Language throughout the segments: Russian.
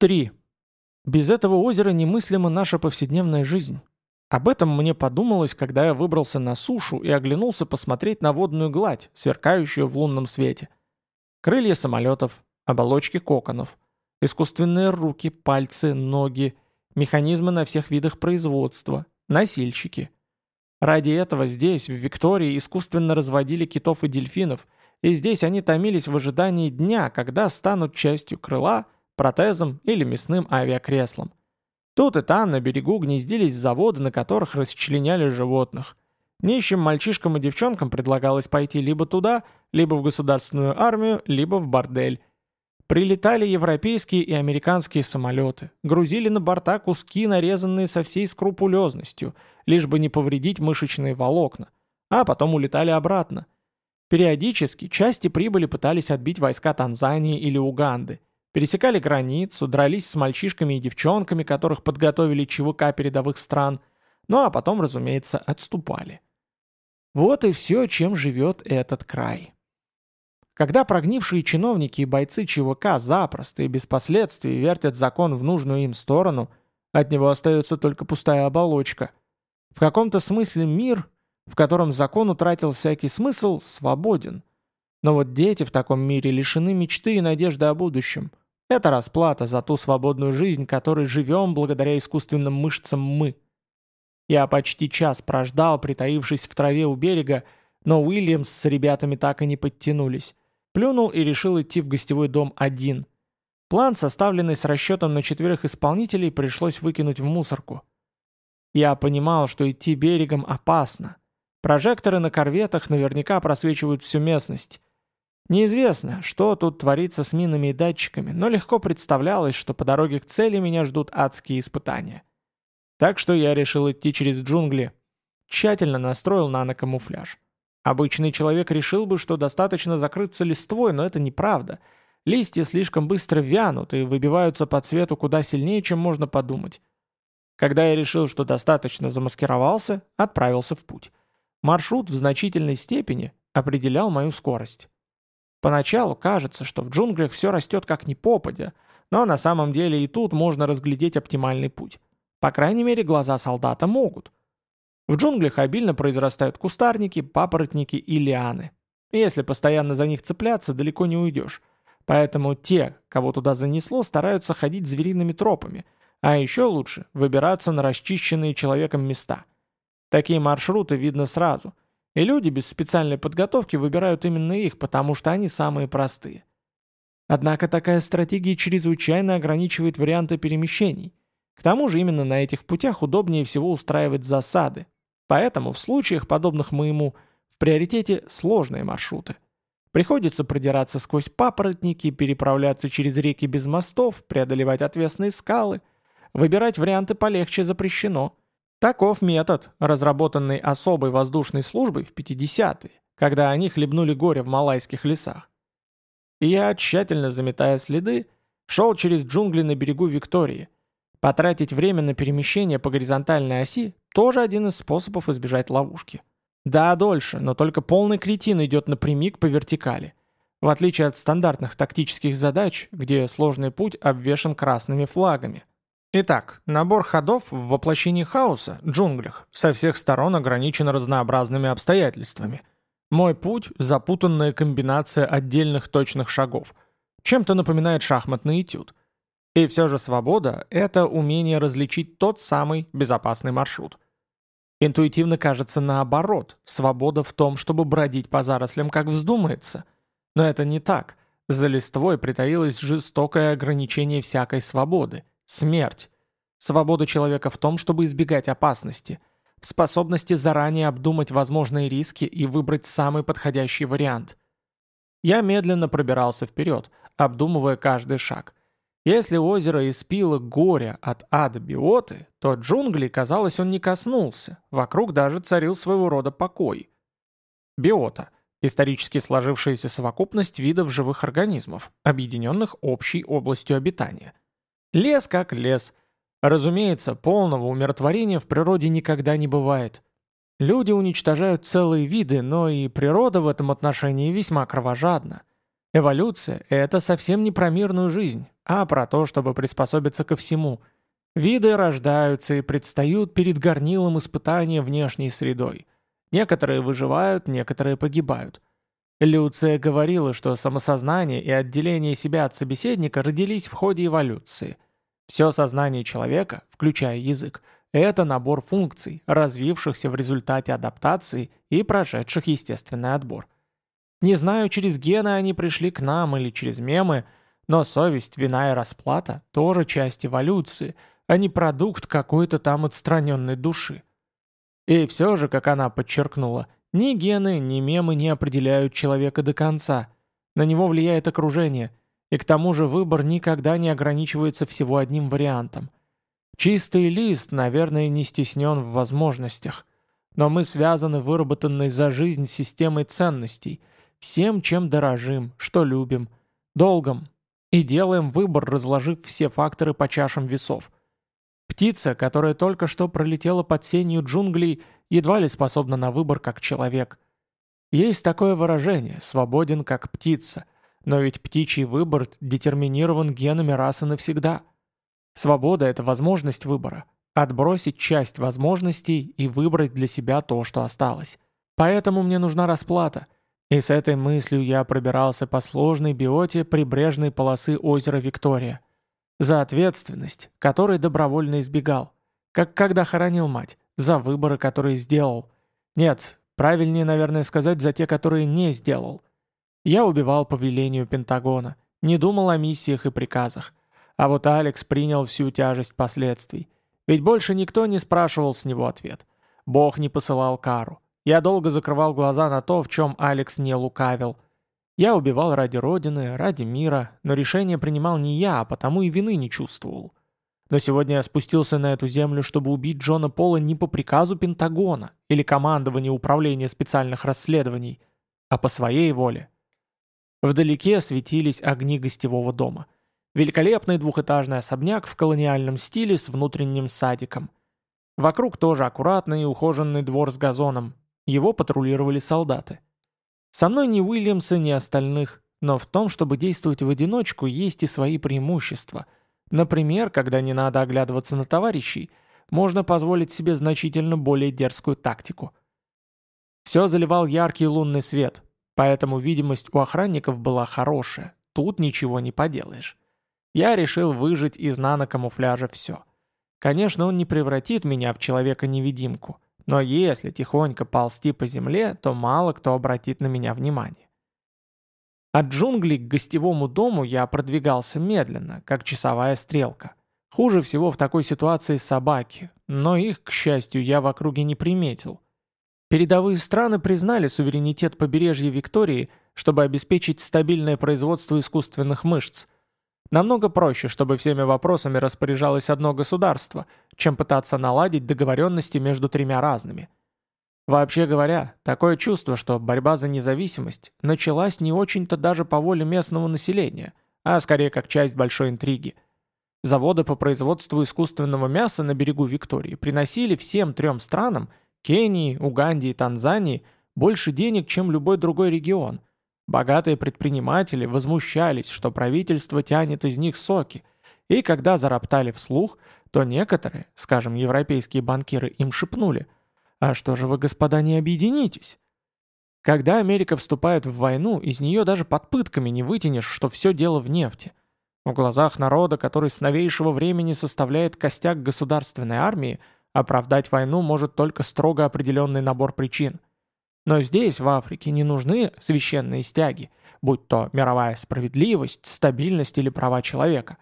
3. Без этого озера немыслима наша повседневная жизнь. Об этом мне подумалось, когда я выбрался на сушу и оглянулся посмотреть на водную гладь, сверкающую в лунном свете. Крылья самолетов, оболочки коконов, искусственные руки, пальцы, ноги, механизмы на всех видах производства, носильщики. Ради этого здесь, в Виктории, искусственно разводили китов и дельфинов, и здесь они томились в ожидании дня, когда станут частью крыла – протезом или мясным авиакреслом. Тут и там на берегу гнездились заводы, на которых расчленяли животных. Нищим мальчишкам и девчонкам предлагалось пойти либо туда, либо в государственную армию, либо в бордель. Прилетали европейские и американские самолеты, грузили на борта куски, нарезанные со всей скрупулезностью, лишь бы не повредить мышечные волокна, а потом улетали обратно. Периодически части прибыли пытались отбить войска Танзании или Уганды – Пересекали границу, дрались с мальчишками и девчонками, которых подготовили ЧВК передовых стран, ну а потом, разумеется, отступали. Вот и все, чем живет этот край. Когда прогнившие чиновники и бойцы ЧВК запросто и без последствий вертят закон в нужную им сторону, от него остается только пустая оболочка. В каком-то смысле мир, в котором закон утратил всякий смысл, свободен. Но вот дети в таком мире лишены мечты и надежды о будущем. Это расплата за ту свободную жизнь, которой живем благодаря искусственным мышцам мы. Я почти час прождал, притаившись в траве у берега, но Уильямс с ребятами так и не подтянулись. Плюнул и решил идти в гостевой дом один. План, составленный с расчетом на четверых исполнителей, пришлось выкинуть в мусорку. Я понимал, что идти берегом опасно. Прожекторы на корветах наверняка просвечивают всю местность. Неизвестно, что тут творится с минами и датчиками, но легко представлялось, что по дороге к цели меня ждут адские испытания. Так что я решил идти через джунгли. Тщательно настроил нанокамуфляж. Обычный человек решил бы, что достаточно закрыться листвой, но это неправда. Листья слишком быстро вянут и выбиваются по цвету куда сильнее, чем можно подумать. Когда я решил, что достаточно замаскировался, отправился в путь. Маршрут в значительной степени определял мою скорость. Поначалу кажется, что в джунглях все растет как ни попадя, но на самом деле и тут можно разглядеть оптимальный путь. По крайней мере, глаза солдата могут. В джунглях обильно произрастают кустарники, папоротники и лианы. Если постоянно за них цепляться, далеко не уйдешь. Поэтому те, кого туда занесло, стараются ходить звериными тропами, а еще лучше выбираться на расчищенные человеком места. Такие маршруты видно сразу – и люди без специальной подготовки выбирают именно их, потому что они самые простые. Однако такая стратегия чрезвычайно ограничивает варианты перемещений. К тому же именно на этих путях удобнее всего устраивать засады. Поэтому в случаях, подобных моему, в приоритете сложные маршруты. Приходится продираться сквозь папоротники, переправляться через реки без мостов, преодолевать отвесные скалы. Выбирать варианты полегче запрещено – Таков метод, разработанный особой воздушной службой в 50-е, когда они хлебнули горе в малайских лесах. И я, тщательно заметая следы, шел через джунгли на берегу Виктории. Потратить время на перемещение по горизонтальной оси – тоже один из способов избежать ловушки. Да, дольше, но только полный кретин идет напрямик по вертикали. В отличие от стандартных тактических задач, где сложный путь обвешан красными флагами. Итак, набор ходов в воплощении хаоса, джунглях, со всех сторон ограничен разнообразными обстоятельствами. Мой путь – запутанная комбинация отдельных точных шагов. Чем-то напоминает шахматный этюд. И все же свобода – это умение различить тот самый безопасный маршрут. Интуитивно кажется наоборот, свобода в том, чтобы бродить по зарослям, как вздумается. Но это не так. За листвой притаилось жестокое ограничение всякой свободы – Смерть. Свобода человека в том, чтобы избегать опасности, в способности заранее обдумать возможные риски и выбрать самый подходящий вариант. Я медленно пробирался вперед, обдумывая каждый шаг. Если озеро испило горе от ада биоты, то джунгли, казалось, он не коснулся, вокруг даже царил своего рода покой. Биота – исторически сложившаяся совокупность видов живых организмов, объединенных общей областью обитания. Лес как лес. Разумеется, полного умиротворения в природе никогда не бывает. Люди уничтожают целые виды, но и природа в этом отношении весьма кровожадна. Эволюция – это совсем не про мирную жизнь, а про то, чтобы приспособиться ко всему. Виды рождаются и предстают перед горнилом испытания внешней средой. Некоторые выживают, некоторые погибают. Люция говорила, что самосознание и отделение себя от собеседника родились в ходе эволюции. Все сознание человека, включая язык, это набор функций, развившихся в результате адаптации и прошедших естественный отбор. Не знаю, через гены они пришли к нам или через мемы, но совесть, вина и расплата – тоже часть эволюции, а не продукт какой-то там отстраненной души. И все же, как она подчеркнула, ни гены, ни мемы не определяют человека до конца. На него влияет окружение, и к тому же выбор никогда не ограничивается всего одним вариантом. Чистый лист, наверное, не стеснен в возможностях. Но мы связаны выработанной за жизнь системой ценностей, всем, чем дорожим, что любим, долгом, и делаем выбор, разложив все факторы по чашам весов. Птица, которая только что пролетела под сенью джунглей, едва ли способна на выбор как человек. Есть такое выражение «свободен как птица», но ведь птичий выбор детерминирован генами расы навсегда. Свобода – это возможность выбора, отбросить часть возможностей и выбрать для себя то, что осталось. Поэтому мне нужна расплата. И с этой мыслью я пробирался по сложной биоте прибрежной полосы озера Виктория – за ответственность, которой добровольно избегал. Как когда хоронил мать. За выборы, которые сделал. Нет, правильнее, наверное, сказать, за те, которые не сделал. Я убивал по велению Пентагона. Не думал о миссиях и приказах. А вот Алекс принял всю тяжесть последствий. Ведь больше никто не спрашивал с него ответ. Бог не посылал кару. Я долго закрывал глаза на то, в чем Алекс не лукавил – я убивал ради Родины, ради мира, но решение принимал не я, а потому и вины не чувствовал. Но сегодня я спустился на эту землю, чтобы убить Джона Пола не по приказу Пентагона или командования Управления специальных расследований, а по своей воле. Вдалеке светились огни гостевого дома. Великолепный двухэтажный особняк в колониальном стиле с внутренним садиком. Вокруг тоже аккуратный и ухоженный двор с газоном. Его патрулировали солдаты. Со мной ни Уильямса, ни остальных, но в том, чтобы действовать в одиночку, есть и свои преимущества. Например, когда не надо оглядываться на товарищей, можно позволить себе значительно более дерзкую тактику. Все заливал яркий лунный свет, поэтому видимость у охранников была хорошая, тут ничего не поделаешь. Я решил выжить из нано-камуфляжа все. Конечно, он не превратит меня в человека-невидимку, но если тихонько ползти по земле, то мало кто обратит на меня внимание. От джунглей к гостевому дому я продвигался медленно, как часовая стрелка. Хуже всего в такой ситуации собаки, но их, к счастью, я в округе не приметил. Передовые страны признали суверенитет побережья Виктории, чтобы обеспечить стабильное производство искусственных мышц – Намного проще, чтобы всеми вопросами распоряжалось одно государство, чем пытаться наладить договоренности между тремя разными. Вообще говоря, такое чувство, что борьба за независимость началась не очень-то даже по воле местного населения, а скорее как часть большой интриги. Заводы по производству искусственного мяса на берегу Виктории приносили всем трем странам – Кении, Уганде и Танзании – больше денег, чем любой другой регион – Богатые предприниматели возмущались, что правительство тянет из них соки, и когда зароптали вслух, то некоторые, скажем, европейские банкиры им шепнули, «А что же вы, господа, не объединитесь?» Когда Америка вступает в войну, из нее даже под пытками не вытянешь, что все дело в нефти. В глазах народа, который с новейшего времени составляет костяк государственной армии, оправдать войну может только строго определенный набор причин – но здесь, в Африке, не нужны священные стяги, будь то мировая справедливость, стабильность или права человека.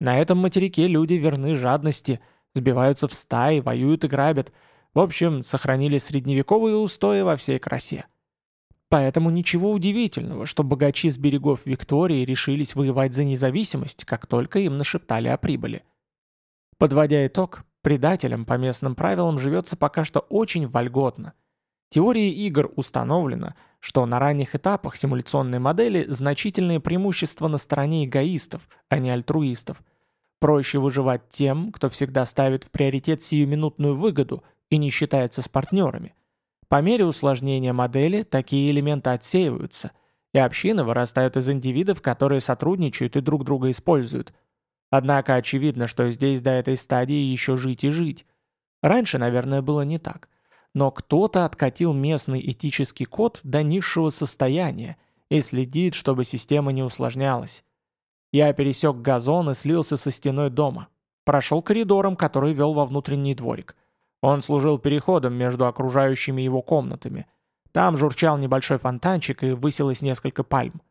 На этом материке люди верны жадности, сбиваются в стаи, воюют и грабят. В общем, сохранили средневековые устои во всей красе. Поэтому ничего удивительного, что богачи с берегов Виктории решились воевать за независимость, как только им нашептали о прибыли. Подводя итог, предателям по местным правилам живется пока что очень вольготно – Теорией игр установлено, что на ранних этапах симуляционной модели значительные преимущества на стороне эгоистов, а не альтруистов. Проще выживать тем, кто всегда ставит в приоритет сиюминутную выгоду и не считается с партнерами. По мере усложнения модели такие элементы отсеиваются, и общины вырастают из индивидов, которые сотрудничают и друг друга используют. Однако очевидно, что здесь до этой стадии еще жить и жить. Раньше, наверное, было не так. Но кто-то откатил местный этический код до низшего состояния и следит, чтобы система не усложнялась. Я пересек газон и слился со стеной дома. Прошел коридором, который вел во внутренний дворик. Он служил переходом между окружающими его комнатами. Там журчал небольшой фонтанчик и высилось несколько пальм.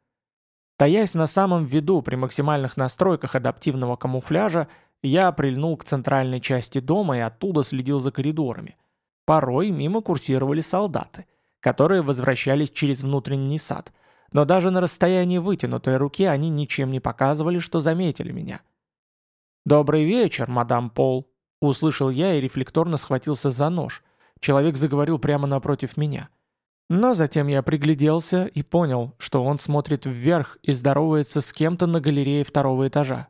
Таясь на самом виду при максимальных настройках адаптивного камуфляжа, я прильнул к центральной части дома и оттуда следил за коридорами. Порой мимо курсировали солдаты, которые возвращались через внутренний сад, но даже на расстоянии вытянутой руки они ничем не показывали, что заметили меня. «Добрый вечер, мадам Пол», — услышал я и рефлекторно схватился за нож. Человек заговорил прямо напротив меня. Но затем я пригляделся и понял, что он смотрит вверх и здоровается с кем-то на галерее второго этажа.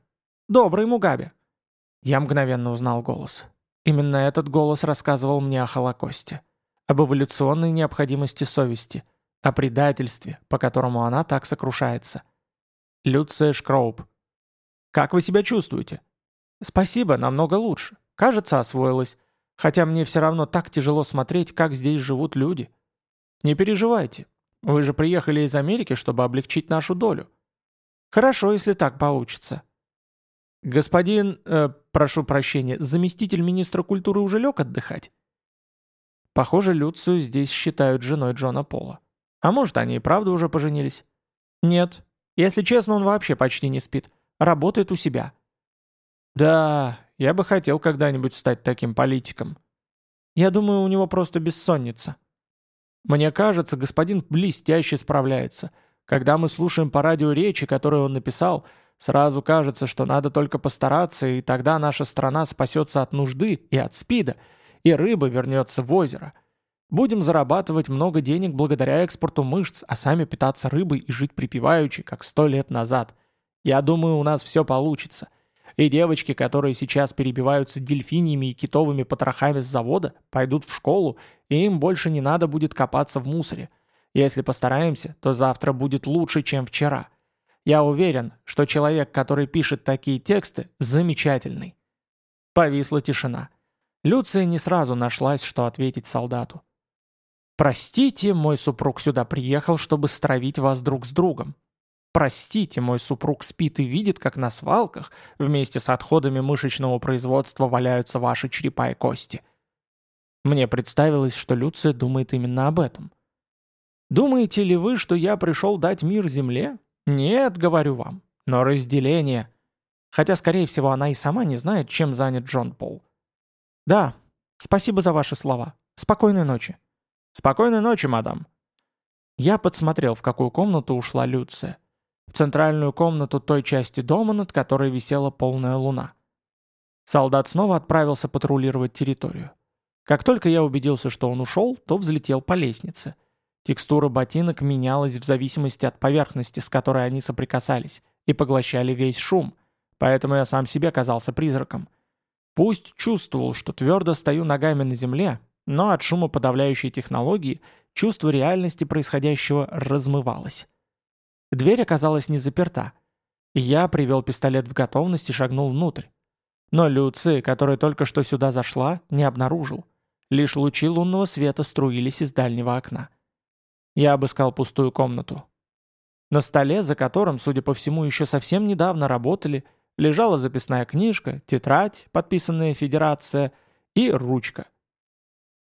«Добрый Мугаби!» Я мгновенно узнал голос. Именно этот голос рассказывал мне о Холокосте, об эволюционной необходимости совести, о предательстве, по которому она так сокрушается. Люция Шкроуп. «Как вы себя чувствуете?» «Спасибо, намного лучше. Кажется, освоилась. Хотя мне все равно так тяжело смотреть, как здесь живут люди». «Не переживайте. Вы же приехали из Америки, чтобы облегчить нашу долю». «Хорошо, если так получится». «Господин, э, прошу прощения, заместитель министра культуры уже лег отдыхать?» Похоже, Люцию здесь считают женой Джона Пола. А может, они и правда уже поженились? Нет. Если честно, он вообще почти не спит. Работает у себя. Да, я бы хотел когда-нибудь стать таким политиком. Я думаю, у него просто бессонница. Мне кажется, господин блестяще справляется. Когда мы слушаем по радио речи, которые он написал, сразу кажется, что надо только постараться, и тогда наша страна спасется от нужды и от спида, и рыба вернется в озеро. Будем зарабатывать много денег благодаря экспорту мышц, а сами питаться рыбой и жить припеваючи, как сто лет назад. Я думаю, у нас все получится. И девочки, которые сейчас перебиваются дельфиниями и китовыми потрохами с завода, пойдут в школу, и им больше не надо будет копаться в мусоре. Если постараемся, то завтра будет лучше, чем вчера. Я уверен, что человек, который пишет такие тексты, замечательный. Повисла тишина. Люция не сразу нашлась, что ответить солдату. «Простите, мой супруг сюда приехал, чтобы стравить вас друг с другом. Простите, мой супруг спит и видит, как на свалках вместе с отходами мышечного производства валяются ваши черепа и кости. Мне представилось, что Люция думает именно об этом. Думаете ли вы, что я пришел дать мир Земле? Нет, говорю вам, но разделение. Хотя, скорее всего, она и сама не знает, чем занят Джон Пол. Да, спасибо за ваши слова. Спокойной ночи. Спокойной ночи, мадам. Я подсмотрел, в какую комнату ушла Люция в центральную комнату той части дома, над которой висела полная луна. Солдат снова отправился патрулировать территорию. Как только я убедился, что он ушел, то взлетел по лестнице. Текстура ботинок менялась в зависимости от поверхности, с которой они соприкасались, и поглощали весь шум, поэтому я сам себе казался призраком. Пусть чувствовал, что твердо стою ногами на земле, но от шума подавляющей технологии чувство реальности происходящего размывалось. Дверь оказалась не заперта. Я привел пистолет в готовность и шагнул внутрь. Но Люци, которая только что сюда зашла, не обнаружил. Лишь лучи лунного света струились из дальнего окна. Я обыскал пустую комнату. На столе, за которым, судя по всему, еще совсем недавно работали, лежала записная книжка, тетрадь, подписанная «Федерация» и ручка.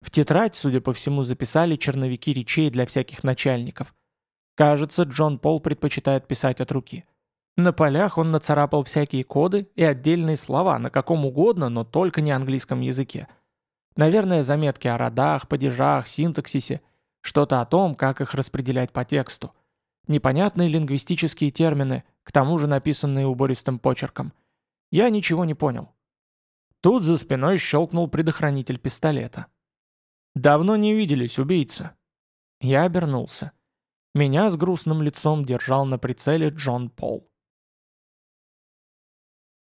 В тетрадь, судя по всему, записали черновики речей для всяких начальников. Кажется, Джон Пол предпочитает писать от руки. На полях он нацарапал всякие коды и отдельные слова на каком угодно, но только не английском языке. Наверное, заметки о родах, падежах, синтаксисе, что-то о том, как их распределять по тексту. Непонятные лингвистические термины, к тому же написанные убористым почерком. Я ничего не понял. Тут за спиной щелкнул предохранитель пистолета. «Давно не виделись, убийца». Я обернулся. Меня с грустным лицом держал на прицеле Джон Пол.